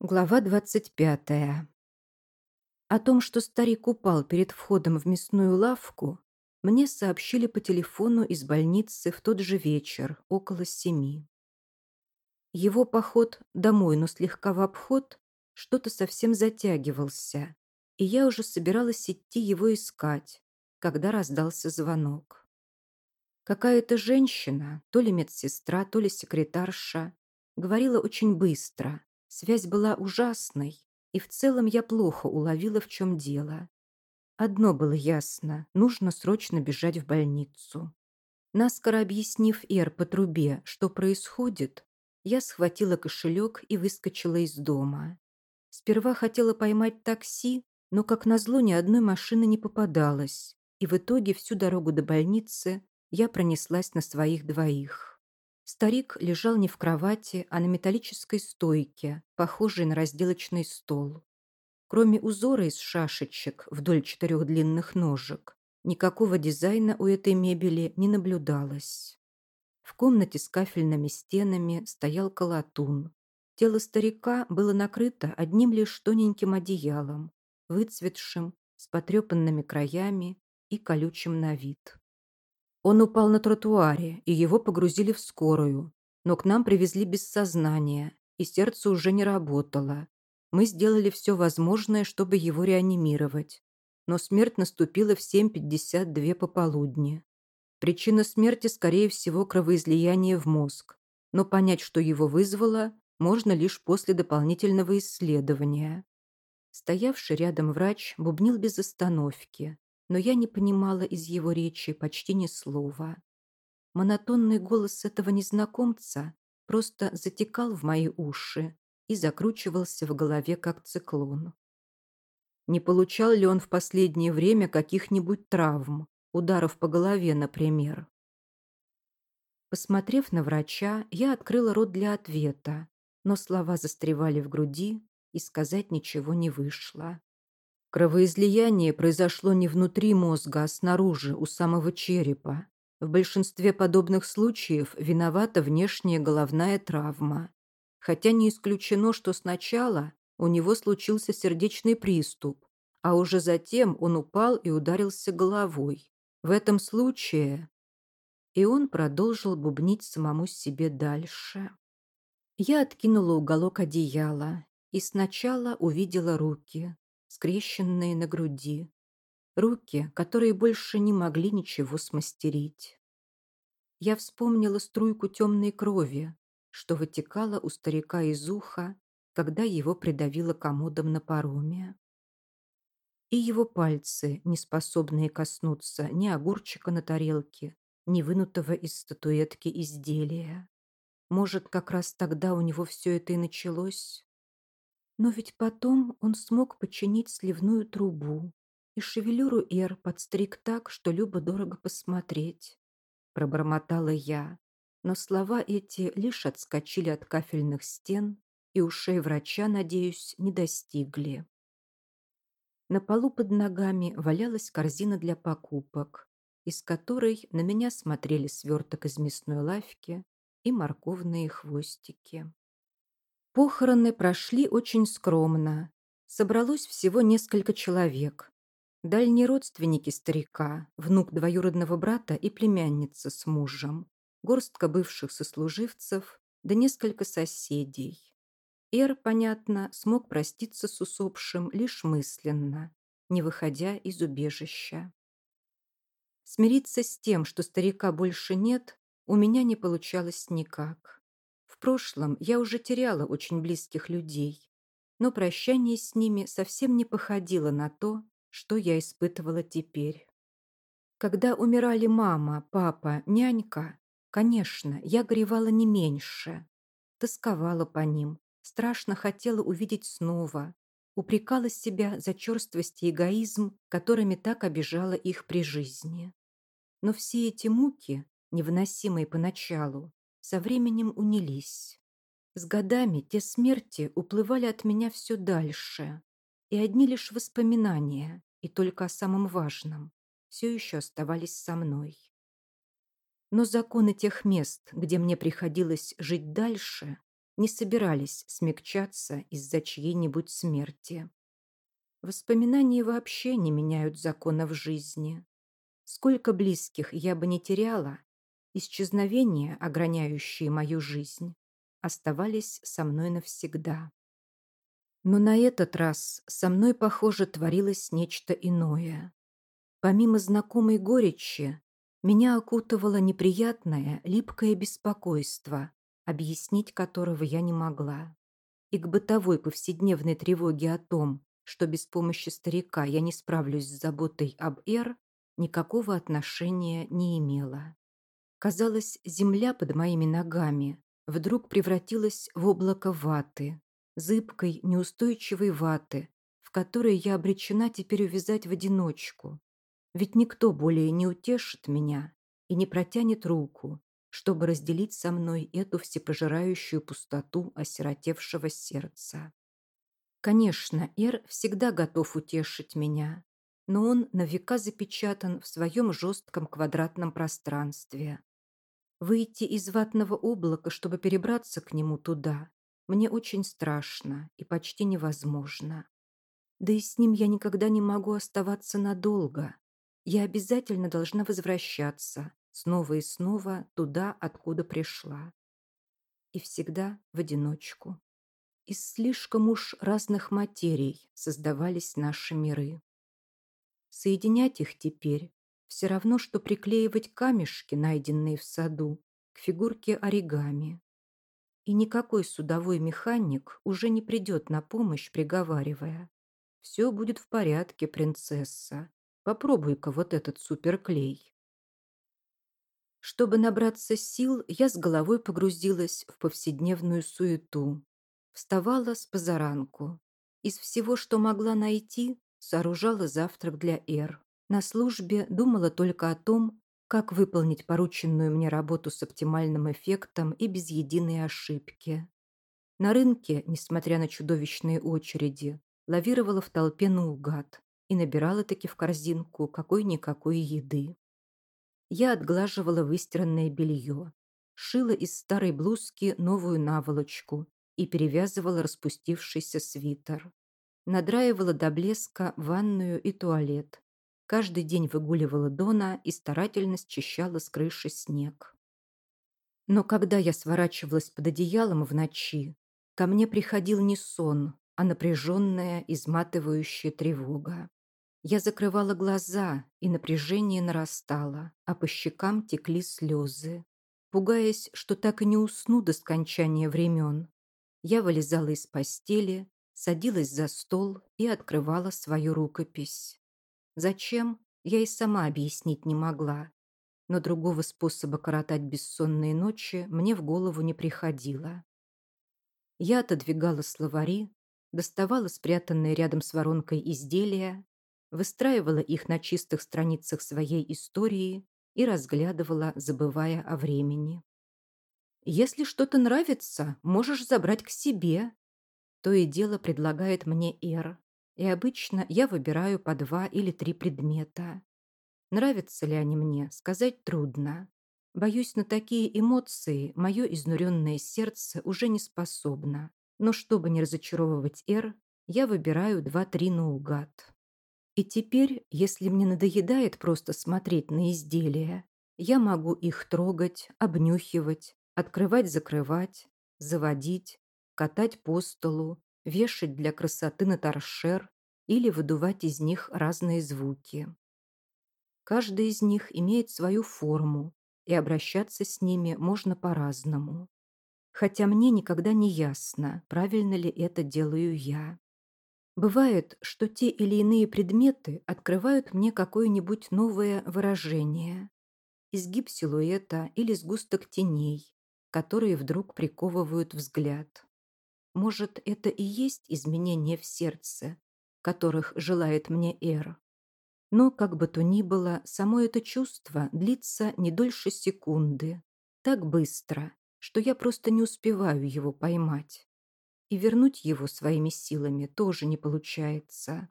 Глава 25. О том, что старик упал перед входом в мясную лавку, мне сообщили по телефону из больницы в тот же вечер, около семи. Его поход домой, но слегка в обход, что-то совсем затягивался, и я уже собиралась идти его искать, когда раздался звонок. Какая-то женщина, то ли медсестра, то ли секретарша, говорила очень быстро, Связь была ужасной, и в целом я плохо уловила, в чем дело. Одно было ясно – нужно срочно бежать в больницу. Наскоро объяснив Эр по трубе, что происходит, я схватила кошелек и выскочила из дома. Сперва хотела поймать такси, но, как назло, ни одной машины не попадалось, и в итоге всю дорогу до больницы я пронеслась на своих двоих. Старик лежал не в кровати, а на металлической стойке, похожей на разделочный стол. Кроме узора из шашечек вдоль четырех длинных ножек, никакого дизайна у этой мебели не наблюдалось. В комнате с кафельными стенами стоял колотун. Тело старика было накрыто одним лишь тоненьким одеялом, выцветшим, с потрепанными краями и колючим на вид. Он упал на тротуаре, и его погрузили в скорую. Но к нам привезли без сознания, и сердце уже не работало. Мы сделали все возможное, чтобы его реанимировать. Но смерть наступила в 7.52 пополудни. Причина смерти, скорее всего, кровоизлияние в мозг. Но понять, что его вызвало, можно лишь после дополнительного исследования. Стоявший рядом врач бубнил без остановки но я не понимала из его речи почти ни слова. Монотонный голос этого незнакомца просто затекал в мои уши и закручивался в голове, как циклон. Не получал ли он в последнее время каких-нибудь травм, ударов по голове, например? Посмотрев на врача, я открыла рот для ответа, но слова застревали в груди, и сказать ничего не вышло. Кровоизлияние произошло не внутри мозга, а снаружи, у самого черепа. В большинстве подобных случаев виновата внешняя головная травма. Хотя не исключено, что сначала у него случился сердечный приступ, а уже затем он упал и ударился головой. В этом случае... И он продолжил бубнить самому себе дальше. Я откинула уголок одеяла и сначала увидела руки, скрещенные на груди. Руки, которые больше не могли ничего смастерить. Я вспомнила струйку темной крови, что вытекала у старика из уха, когда его придавило комодом на пароме. И его пальцы, не способные коснуться ни огурчика на тарелке, ни вынутого из статуэтки изделия. Может, как раз тогда у него все это и началось? Но ведь потом он смог починить сливную трубу, и шевелюру Эр подстриг так, что любо-дорого посмотреть. Пробормотала я, но слова эти лишь отскочили от кафельных стен и ушей врача, надеюсь, не достигли. На полу под ногами валялась корзина для покупок, из которой на меня смотрели сверток из мясной лавки и морковные хвостики. Похороны прошли очень скромно. Собралось всего несколько человек. Дальние родственники старика, внук двоюродного брата и племянница с мужем, горстка бывших сослуживцев, да несколько соседей. Эр, понятно, смог проститься с усопшим лишь мысленно, не выходя из убежища. Смириться с тем, что старика больше нет, у меня не получалось никак прошлом я уже теряла очень близких людей, но прощание с ними совсем не походило на то, что я испытывала теперь. Когда умирали мама, папа, нянька, конечно, я горевала не меньше. Тосковала по ним, страшно хотела увидеть снова, упрекала себя за черствость и эгоизм, которыми так обижала их при жизни. Но все эти муки, невыносимые поначалу, со временем унились. С годами те смерти уплывали от меня все дальше, и одни лишь воспоминания, и только о самом важном, все еще оставались со мной. Но законы тех мест, где мне приходилось жить дальше, не собирались смягчаться из-за чьей-нибудь смерти. Воспоминания вообще не меняют законов жизни. Сколько близких я бы не теряла, исчезновения, ограняющие мою жизнь, оставались со мной навсегда. Но на этот раз со мной, похоже, творилось нечто иное. Помимо знакомой горечи, меня окутывало неприятное, липкое беспокойство, объяснить которого я не могла. И к бытовой повседневной тревоге о том, что без помощи старика я не справлюсь с заботой об Эр, никакого отношения не имела. Казалось, земля под моими ногами вдруг превратилась в облако ваты, зыбкой, неустойчивой ваты, в которой я обречена теперь увязать в одиночку. Ведь никто более не утешит меня и не протянет руку, чтобы разделить со мной эту всепожирающую пустоту осиротевшего сердца. Конечно, Эр всегда готов утешить меня, но он на века запечатан в своем жестком квадратном пространстве. Выйти из ватного облака, чтобы перебраться к нему туда, мне очень страшно и почти невозможно. Да и с ним я никогда не могу оставаться надолго. Я обязательно должна возвращаться снова и снова туда, откуда пришла. И всегда в одиночку. Из слишком уж разных материй создавались наши миры. Соединять их теперь все равно, что приклеивать камешки, найденные в саду, к фигурке оригами. И никакой судовой механик уже не придет на помощь, приговаривая. «Все будет в порядке, принцесса. Попробуй-ка вот этот суперклей». Чтобы набраться сил, я с головой погрузилась в повседневную суету. Вставала с позаранку. Из всего, что могла найти, сооружала завтрак для Эр. На службе думала только о том, как выполнить порученную мне работу с оптимальным эффектом и без единой ошибки. На рынке, несмотря на чудовищные очереди, лавировала в толпе наугад и набирала таки в корзинку какой-никакой еды. Я отглаживала выстиранное белье, шила из старой блузки новую наволочку и перевязывала распустившийся свитер. Надраивала до блеска ванную и туалет, Каждый день выгуливала Дона и старательно счищала с крыши снег. Но когда я сворачивалась под одеялом в ночи, ко мне приходил не сон, а напряженная, изматывающая тревога. Я закрывала глаза, и напряжение нарастало, а по щекам текли слезы. Пугаясь, что так и не усну до скончания времен, я вылезала из постели, садилась за стол и открывала свою рукопись. Зачем, я и сама объяснить не могла. Но другого способа коротать бессонные ночи мне в голову не приходило. Я отодвигала словари, доставала спрятанные рядом с воронкой изделия, выстраивала их на чистых страницах своей истории и разглядывала, забывая о времени. «Если что-то нравится, можешь забрать к себе», то и дело предлагает мне Эр и обычно я выбираю по два или три предмета. Нравятся ли они мне, сказать трудно. Боюсь, на такие эмоции мое изнуренное сердце уже не способно. Но чтобы не разочаровывать Эр, я выбираю два-три наугад. И теперь, если мне надоедает просто смотреть на изделия, я могу их трогать, обнюхивать, открывать-закрывать, заводить, катать по столу, вешать для красоты на торшер или выдувать из них разные звуки. Каждый из них имеет свою форму, и обращаться с ними можно по-разному. Хотя мне никогда не ясно, правильно ли это делаю я. Бывает, что те или иные предметы открывают мне какое-нибудь новое выражение. Изгиб силуэта или сгусток теней, которые вдруг приковывают взгляд. Может, это и есть изменение в сердце, которых желает мне Эр. Но, как бы то ни было, само это чувство длится не дольше секунды. Так быстро, что я просто не успеваю его поймать. И вернуть его своими силами тоже не получается.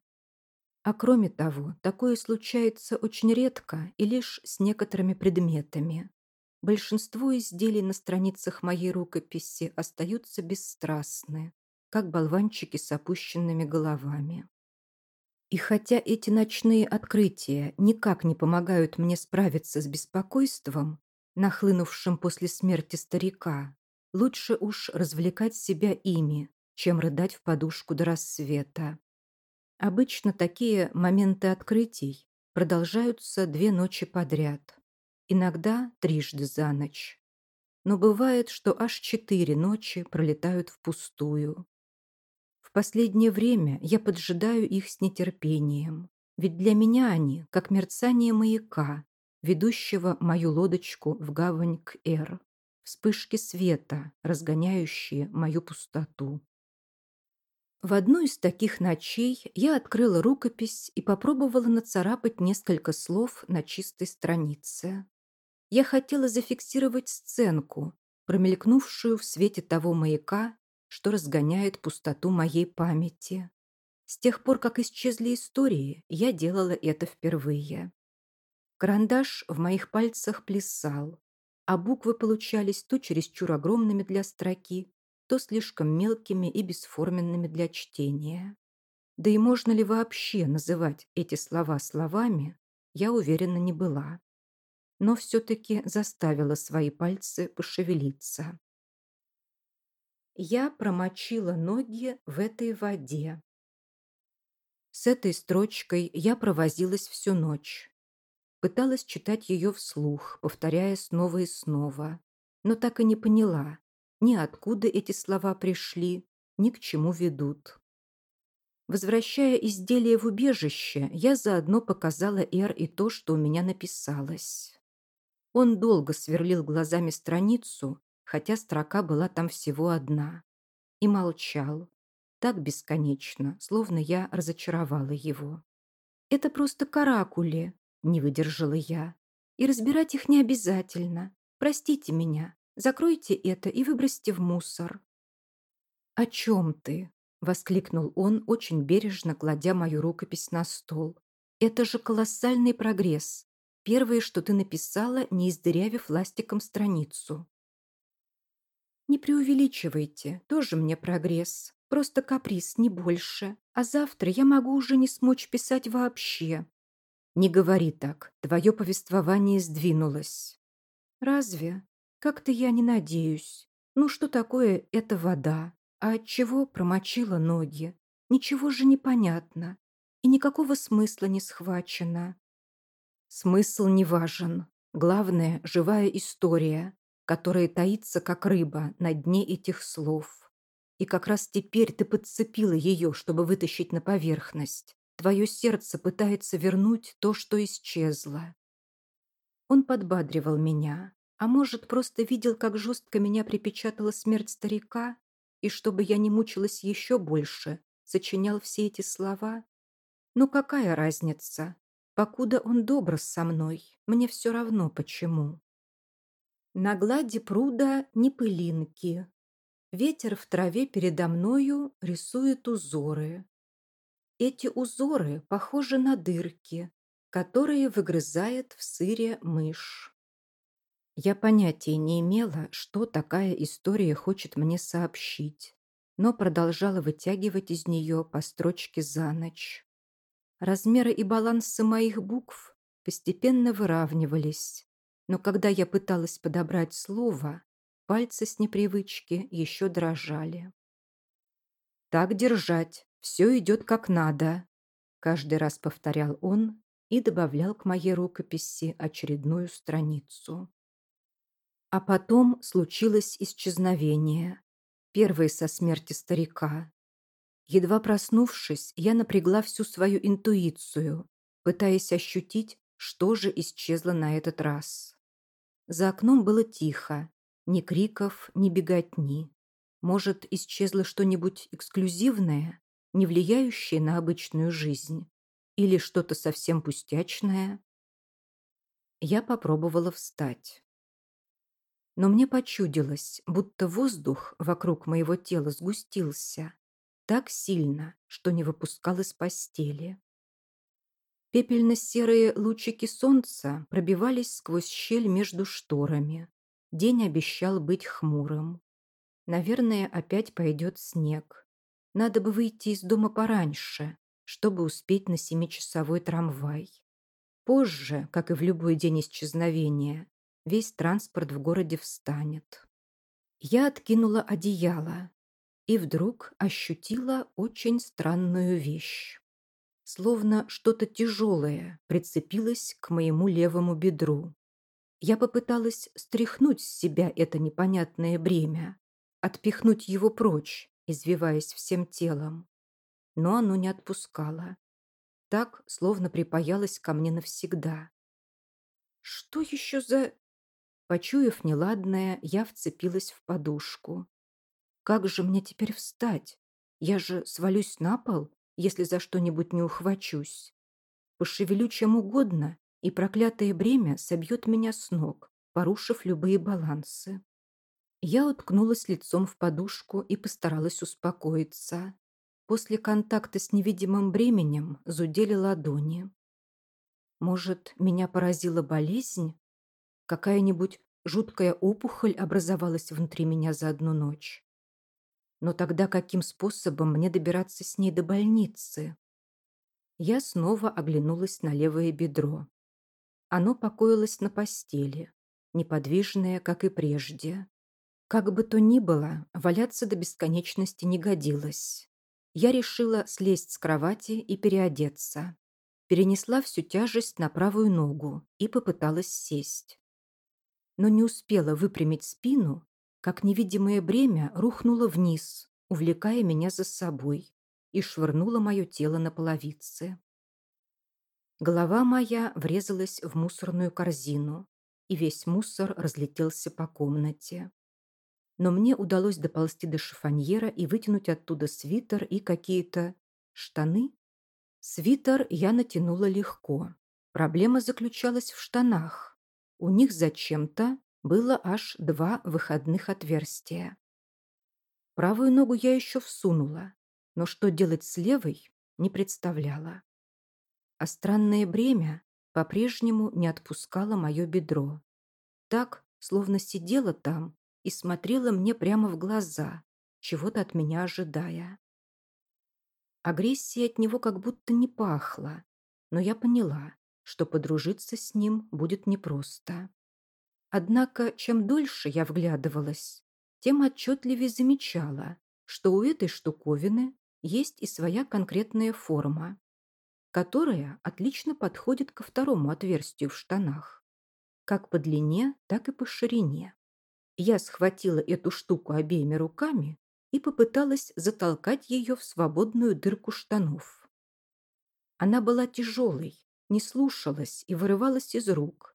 А кроме того, такое случается очень редко и лишь с некоторыми предметами. Большинство изделий на страницах моей рукописи остаются бесстрастны, как болванчики с опущенными головами. И хотя эти ночные открытия никак не помогают мне справиться с беспокойством, нахлынувшим после смерти старика, лучше уж развлекать себя ими, чем рыдать в подушку до рассвета. Обычно такие моменты открытий продолжаются две ночи подряд, иногда трижды за ночь. Но бывает, что аж четыре ночи пролетают впустую. В последнее время я поджидаю их с нетерпением, ведь для меня они как мерцание маяка, ведущего мою лодочку в гавань к Эр, вспышки света, разгоняющие мою пустоту. В одну из таких ночей я открыла рукопись и попробовала нацарапать несколько слов на чистой странице. Я хотела зафиксировать сценку, промелькнувшую в свете того маяка, что разгоняет пустоту моей памяти. С тех пор, как исчезли истории, я делала это впервые. Карандаш в моих пальцах плясал, а буквы получались то чересчур огромными для строки, то слишком мелкими и бесформенными для чтения. Да и можно ли вообще называть эти слова словами, я уверена не была. Но все-таки заставила свои пальцы пошевелиться. Я промочила ноги в этой воде. С этой строчкой я провозилась всю ночь. Пыталась читать ее вслух, повторяя снова и снова, но так и не поняла, ни откуда эти слова пришли, ни к чему ведут. Возвращая изделие в убежище, я заодно показала Эр и то, что у меня написалось. Он долго сверлил глазами страницу, хотя строка была там всего одна, и молчал, так бесконечно, словно я разочаровала его. «Это просто каракули», — не выдержала я. «И разбирать их не обязательно. Простите меня, Закройте это и выбросьте в мусор». «О чем ты?» — воскликнул он, очень бережно кладя мою рукопись на стол. «Это же колоссальный прогресс. Первое, что ты написала, не издырявив ластиком страницу». «Не преувеличивайте, тоже мне прогресс. Просто каприз, не больше. А завтра я могу уже не смочь писать вообще». «Не говори так, твое повествование сдвинулось». «Разве? Как-то я не надеюсь. Ну что такое эта вода? А от чего промочила ноги? Ничего же не понятно. И никакого смысла не схвачено. Смысл не важен. Главное – живая история, которая таится, как рыба, на дне этих слов. И как раз теперь ты подцепила ее, чтобы вытащить на поверхность. Твое сердце пытается вернуть то, что исчезло. Он подбадривал меня, а может, просто видел, как жестко меня припечатала смерть старика, и чтобы я не мучилась еще больше, сочинял все эти слова? Ну какая разница? Покуда он добр со мной, мне все равно почему. На глади пруда не пылинки. Ветер в траве передо мною рисует узоры. Эти узоры похожи на дырки, которые выгрызает в сыре мышь. Я понятия не имела, что такая история хочет мне сообщить, но продолжала вытягивать из нее по строчке за ночь. Размеры и балансы моих букв постепенно выравнивались, но когда я пыталась подобрать слово, пальцы с непривычки еще дрожали. «Так держать, все идет как надо», — каждый раз повторял он и добавлял к моей рукописи очередную страницу. А потом случилось исчезновение. Первое со смерти старика. Едва проснувшись, я напрягла всю свою интуицию, пытаясь ощутить, что же исчезло на этот раз. За окном было тихо, ни криков, ни беготни. Может, исчезло что-нибудь эксклюзивное, не влияющее на обычную жизнь? Или что-то совсем пустячное? Я попробовала встать но мне почудилось, будто воздух вокруг моего тела сгустился так сильно, что не выпускал из постели. Пепельно-серые лучики солнца пробивались сквозь щель между шторами, День обещал быть хмурым. Наверное, опять пойдет снег. Надо бы выйти из дома пораньше, чтобы успеть на семичасовой трамвай. Позже, как и в любой день исчезновения, весь транспорт в городе встанет. Я откинула одеяло и вдруг ощутила очень странную вещь. Словно что-то тяжелое прицепилось к моему левому бедру. Я попыталась стряхнуть с себя это непонятное бремя, отпихнуть его прочь, извиваясь всем телом. Но оно не отпускало. Так, словно припаялось ко мне навсегда. Что еще за... Почуяв неладное, я вцепилась в подушку. Как же мне теперь встать? Я же свалюсь на пол, если за что-нибудь не ухвачусь. Пошевелю чем угодно, и проклятое бремя собьет меня с ног, порушив любые балансы. Я уткнулась лицом в подушку и постаралась успокоиться. После контакта с невидимым бременем зудели ладони. Может, меня поразила болезнь? Какая-нибудь жуткая опухоль образовалась внутри меня за одну ночь. Но тогда каким способом мне добираться с ней до больницы? Я снова оглянулась на левое бедро. Оно покоилось на постели, неподвижное, как и прежде. Как бы то ни было, валяться до бесконечности не годилось. Я решила слезть с кровати и переодеться. Перенесла всю тяжесть на правую ногу и попыталась сесть. Но не успела выпрямить спину, как невидимое бремя рухнуло вниз, увлекая меня за собой, и швырнуло мое тело на половице. Голова моя врезалась в мусорную корзину, и весь мусор разлетелся по комнате. Но мне удалось доползти до шифоньера и вытянуть оттуда свитер и какие-то штаны. Свитер я натянула легко. Проблема заключалась в штанах. У них зачем-то было аж два выходных отверстия. Правую ногу я еще всунула, но что делать с левой, не представляла а странное бремя по-прежнему не отпускало мое бедро. Так, словно сидела там и смотрела мне прямо в глаза, чего-то от меня ожидая. Агрессия от него как будто не пахла, но я поняла, что подружиться с ним будет непросто. Однако, чем дольше я вглядывалась, тем отчетливее замечала, что у этой штуковины есть и своя конкретная форма которая отлично подходит ко второму отверстию в штанах, как по длине, так и по ширине. Я схватила эту штуку обеими руками и попыталась затолкать ее в свободную дырку штанов. Она была тяжелой, не слушалась и вырывалась из рук,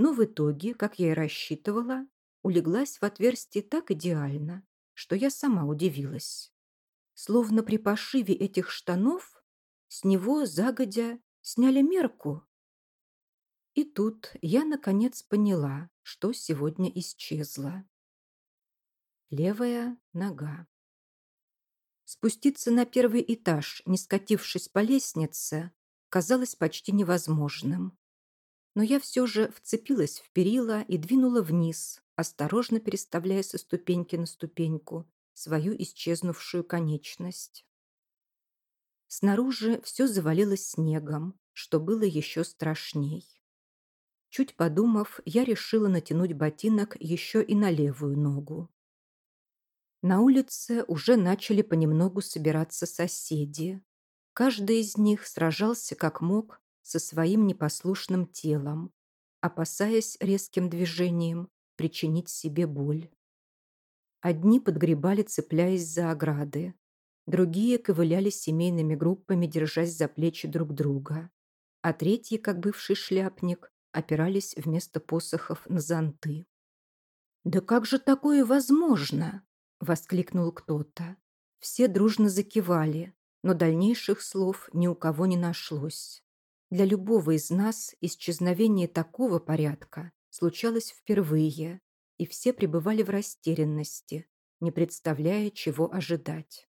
но в итоге, как я и рассчитывала, улеглась в отверстие так идеально, что я сама удивилась. Словно при пошиве этих штанов с него загодя сняли мерку. И тут я, наконец, поняла, что сегодня исчезло. Левая нога. Спуститься на первый этаж, не скатившись по лестнице, казалось почти невозможным. Но я все же вцепилась в перила и двинула вниз, осторожно переставляя со ступеньки на ступеньку свою исчезнувшую конечность. Снаружи все завалилось снегом, что было еще страшней. Чуть подумав, я решила натянуть ботинок еще и на левую ногу. На улице уже начали понемногу собираться соседи. Каждый из них сражался как мог со своим непослушным телом, опасаясь резким движением причинить себе боль. Одни подгребали, цепляясь за ограды, Другие ковыляли семейными группами, держась за плечи друг друга. А третьи, как бывший шляпник, опирались вместо посохов на зонты. «Да как же такое возможно?» – воскликнул кто-то. Все дружно закивали, но дальнейших слов ни у кого не нашлось. Для любого из нас исчезновение такого порядка случалось впервые, и все пребывали в растерянности, не представляя, чего ожидать.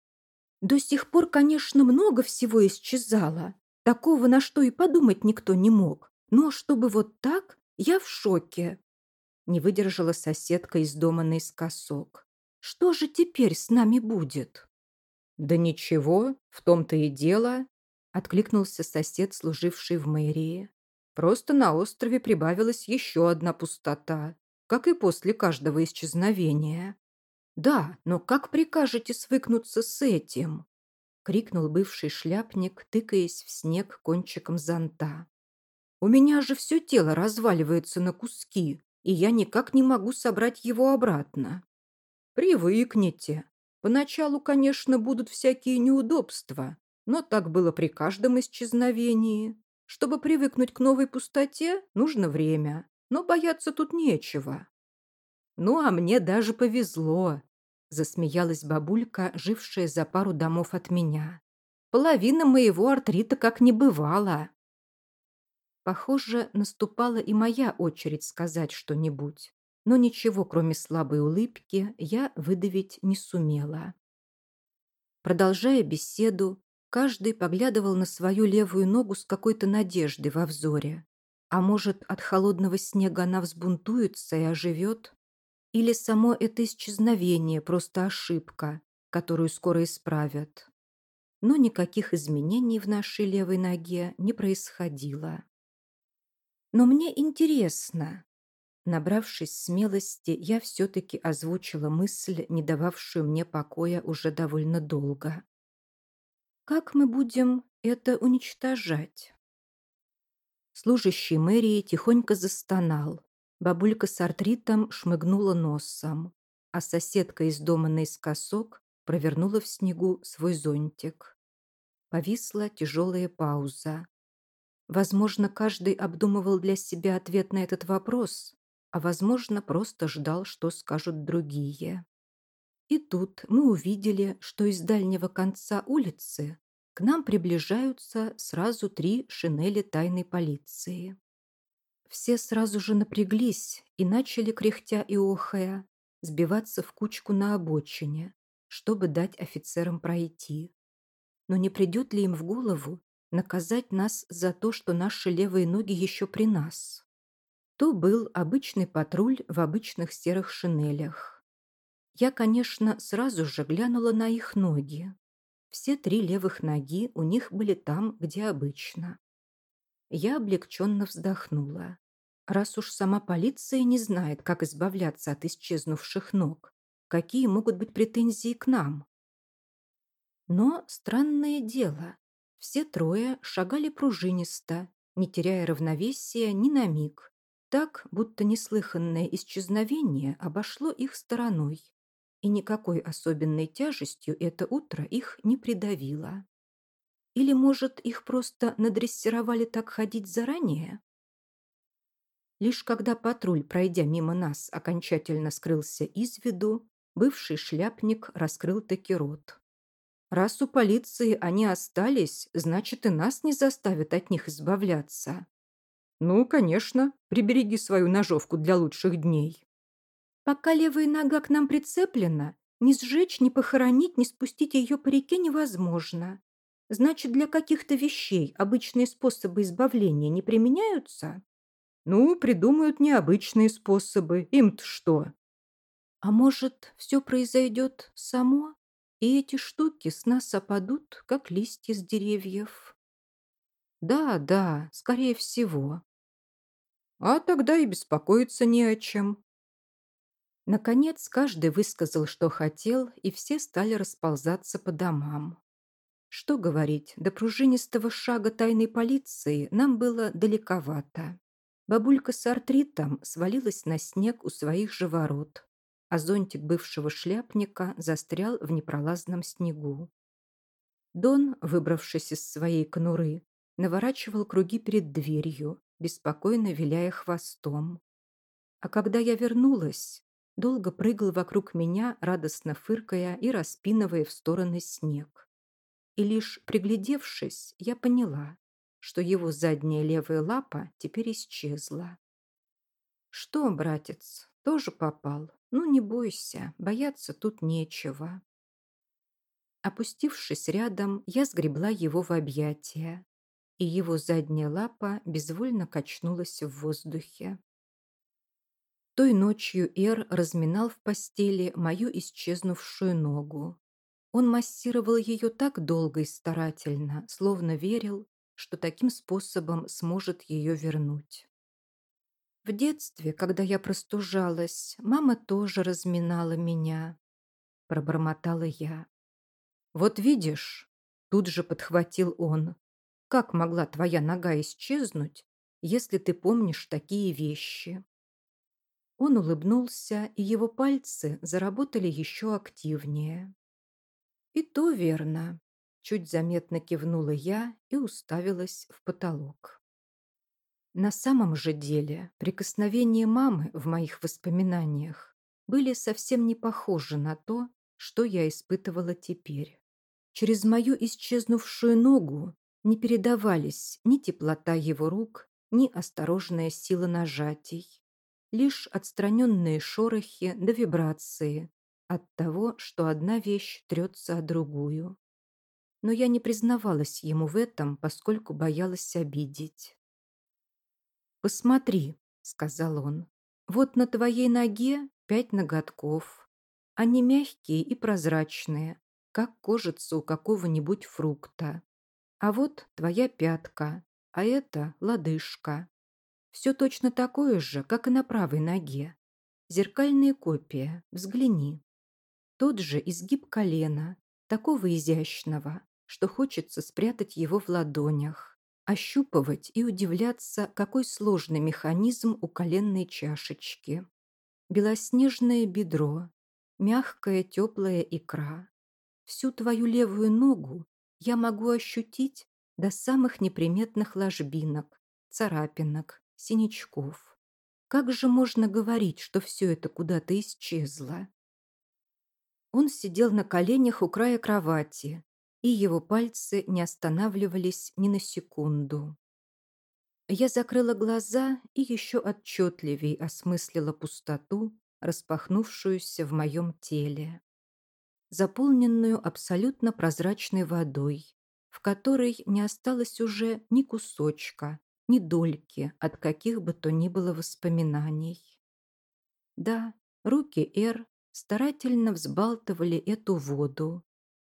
До сих пор, конечно, много всего исчезало. Такого, на что и подумать никто не мог. Но чтобы вот так, я в шоке. Не выдержала соседка из дома наискосок. «Что же теперь с нами будет?» «Да ничего, в том-то и дело», — откликнулся сосед, служивший в мэрии. «Просто на острове прибавилась еще одна пустота, как и после каждого исчезновения». «Да, но как прикажете свыкнуться с этим?» — крикнул бывший шляпник, тыкаясь в снег кончиком зонта. «У меня же все тело разваливается на куски, и я никак не могу собрать его обратно». «Привыкните. Поначалу, конечно, будут всякие неудобства, но так было при каждом исчезновении. Чтобы привыкнуть к новой пустоте, нужно время, но бояться тут нечего». «Ну, а мне даже повезло», Засмеялась бабулька, жившая за пару домов от меня. Половина моего артрита как не бывало. Похоже, наступала и моя очередь сказать что-нибудь, но ничего, кроме слабой улыбки, я выдавить не сумела. Продолжая беседу, каждый поглядывал на свою левую ногу с какой-то надеждой во взоре. А может, от холодного снега она взбунтуется и оживет? Или само это исчезновение просто ошибка, которую скоро исправят. Но никаких изменений в нашей левой ноге не происходило. Но мне интересно. Набравшись смелости, я все-таки озвучила мысль, не дававшую мне покоя уже довольно долго. Как мы будем это уничтожать? Служащий мэрии тихонько застонал, Бабулька с артритом шмыгнула носом, а соседка из дома наискосок провернула в снегу свой зонтик. Повисла тяжелая пауза. Возможно, каждый обдумывал для себя ответ на этот вопрос, а, возможно, просто ждал, что скажут другие. И тут мы увидели, что из дальнего конца улицы к нам приближаются сразу три шинели тайной полиции. Все сразу же напряглись и начали, кряхтя и охая, сбиваться в кучку на обочине, чтобы дать офицерам пройти. Но не придет ли им в голову наказать нас за то, что наши левые ноги еще при нас? То был обычный патруль в обычных серых шинелях. Я, конечно, сразу же глянула на их ноги. Все три левых ноги у них были там, где обычно. Я облегченно вздохнула. Раз уж сама полиция не знает, как избавляться от исчезнувших ног, какие могут быть претензии к нам? Но странное дело, все трое шагали пружинисто, не теряя равновесия ни на миг, так, будто неслыханное исчезновение обошло их стороной, и никакой особенной тяжестью это утро их не придавило. Или, может, их просто надрессировали так ходить заранее? Лишь когда патруль, пройдя мимо нас, окончательно скрылся из виду, бывший шляпник раскрыл таки рот. Раз у полиции они остались, значит и нас не заставят от них избавляться. Ну, конечно, прибереги свою ножовку для лучших дней. Пока левая нога к нам прицеплена, ни сжечь, ни похоронить, ни спустить ее по реке невозможно. Значит, для каких-то вещей обычные способы избавления не применяются? Ну, придумают необычные способы. Им-то что? А может, все произойдет само, и эти штуки с нас опадут, как листья с деревьев? Да, да, скорее всего. А тогда и беспокоиться не о чем. Наконец, каждый высказал, что хотел, и все стали расползаться по домам. Что говорить, до пружинистого шага тайной полиции нам было далековато. Бабулька с артритом свалилась на снег у своих же ворот, а зонтик бывшего шляпника застрял в непролазном снегу. Дон, выбравшись из своей конуры, наворачивал круги перед дверью, беспокойно виляя хвостом. А когда я вернулась, долго прыгал вокруг меня, радостно фыркая и распинывая в стороны снег. И лишь приглядевшись, я поняла, что его задняя левая лапа теперь исчезла. «Что, братец, тоже попал? Ну, не бойся, бояться тут нечего». Опустившись рядом, я сгребла его в объятия, и его задняя лапа безвольно качнулась в воздухе. Той ночью Эр разминал в постели мою исчезнувшую ногу. Он массировал ее так долго и старательно, словно верил, что таким способом сможет ее вернуть. В детстве, когда я простужалась, мама тоже разминала меня. Пробормотала я. Вот видишь, тут же подхватил он. Как могла твоя нога исчезнуть, если ты помнишь такие вещи? Он улыбнулся, и его пальцы заработали еще активнее. «И то верно», — чуть заметно кивнула я и уставилась в потолок. На самом же деле прикосновения мамы в моих воспоминаниях были совсем не похожи на то, что я испытывала теперь. Через мою исчезнувшую ногу не передавались ни теплота его рук, ни осторожная сила нажатий лишь отстраненные шорохи до вибрации от того, что одна вещь трется о другую. Но я не признавалась ему в этом, поскольку боялась обидеть. «Посмотри», — сказал он, — «вот на твоей ноге пять ноготков. Они мягкие и прозрачные, как кожица у какого-нибудь фрукта. А вот твоя пятка, а это лодыжка. Все точно такое же, как и на правой ноге. Зеркальная копия, взгляни. Тот же изгиб колена, такого изящного, что хочется спрятать его в ладонях, ощупывать и удивляться, какой сложный механизм у коленной чашечки. Белоснежное бедро, мягкая теплая икра. Всю твою левую ногу я могу ощутить до самых неприметных ложбинок, царапинок, синячков. Как же можно говорить, что все это куда-то исчезло? Он сидел на коленях у края кровати, и его пальцы не останавливались ни на секунду. Я закрыла глаза и еще отчетливей осмыслила пустоту, распахнувшуюся в моем теле. Заполненную абсолютно прозрачной водой, в которой не осталось уже ни кусочка, ни дольки от каких бы то ни было воспоминаний. Да, руки Эр старательно взбалтывали эту воду,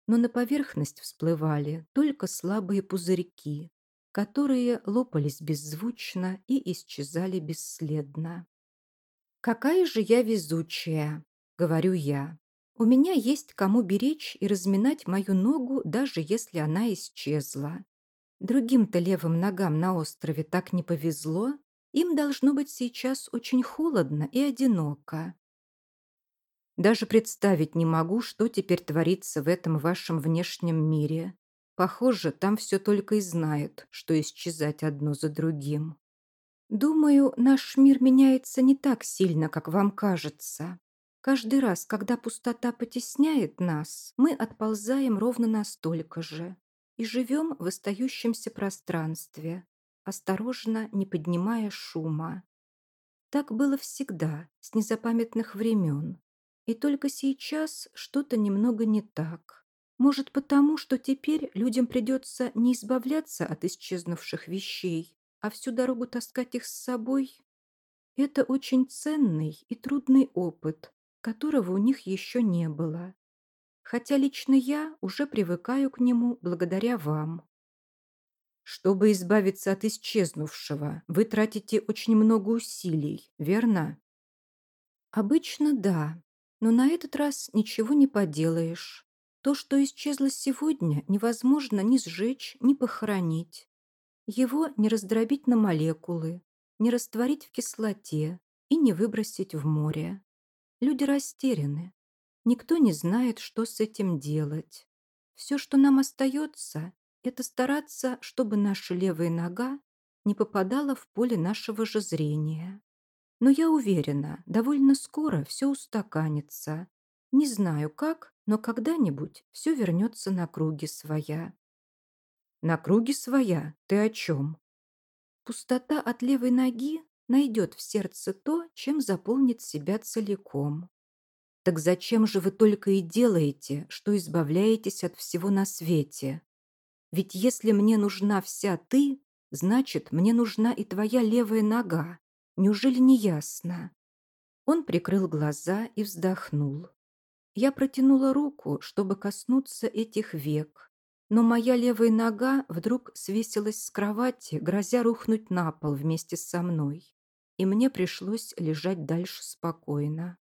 но на поверхность всплывали только слабые пузырьки, которые лопались беззвучно и исчезали бесследно. «Какая же я везучая!» — говорю я. «У меня есть кому беречь и разминать мою ногу, даже если она исчезла. Другим-то левым ногам на острове так не повезло. Им должно быть сейчас очень холодно и одиноко. Даже представить не могу, что теперь творится в этом вашем внешнем мире. Похоже, там все только и знают, что исчезать одно за другим. Думаю, наш мир меняется не так сильно, как вам кажется. Каждый раз, когда пустота потесняет нас, мы отползаем ровно настолько же и живем в остающемся пространстве, осторожно не поднимая шума. Так было всегда, с незапамятных времен. И только сейчас что-то немного не так. Может потому, что теперь людям придется не избавляться от исчезнувших вещей, а всю дорогу таскать их с собой? Это очень ценный и трудный опыт, которого у них еще не было хотя лично я уже привыкаю к нему благодаря вам. Чтобы избавиться от исчезнувшего, вы тратите очень много усилий, верно? Обычно да, но на этот раз ничего не поделаешь. То, что исчезло сегодня, невозможно ни сжечь, ни похоронить. Его не раздробить на молекулы, не растворить в кислоте и не выбросить в море. Люди растеряны, Никто не знает, что с этим делать. Все, что нам остается, это стараться, чтобы наша левая нога не попадала в поле нашего же зрения. Но я уверена, довольно скоро все устаканится. Не знаю как, но когда-нибудь все вернется на круги своя. На круги своя? Ты о чем? Пустота от левой ноги найдет в сердце то, чем заполнит себя целиком. Так зачем же вы только и делаете, что избавляетесь от всего на свете? Ведь если мне нужна вся ты, значит, мне нужна и твоя левая нога. Неужели не ясно? Он прикрыл глаза и вздохнул. Я протянула руку, чтобы коснуться этих век, но моя левая нога вдруг свесилась с кровати, грозя рухнуть на пол вместе со мной, и мне пришлось лежать дальше спокойно.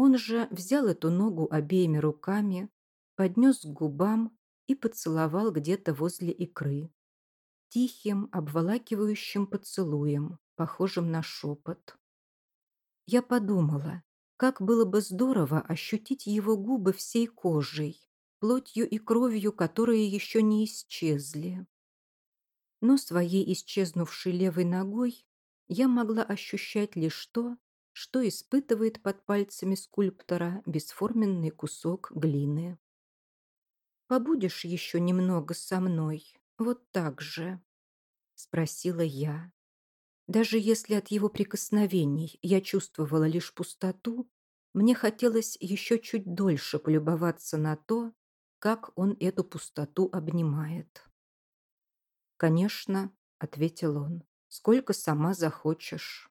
Он же взял эту ногу обеими руками, поднес к губам и поцеловал где-то возле икры. Тихим, обволакивающим поцелуем, похожим на шепот. Я подумала, как было бы здорово ощутить его губы всей кожей, плотью и кровью, которые еще не исчезли. Но своей исчезнувшей левой ногой я могла ощущать лишь то, что испытывает под пальцами скульптора бесформенный кусок глины. «Побудешь еще немного со мной, вот так же?» — спросила я. Даже если от его прикосновений я чувствовала лишь пустоту, мне хотелось еще чуть дольше полюбоваться на то, как он эту пустоту обнимает. «Конечно», — ответил он, — «сколько сама захочешь».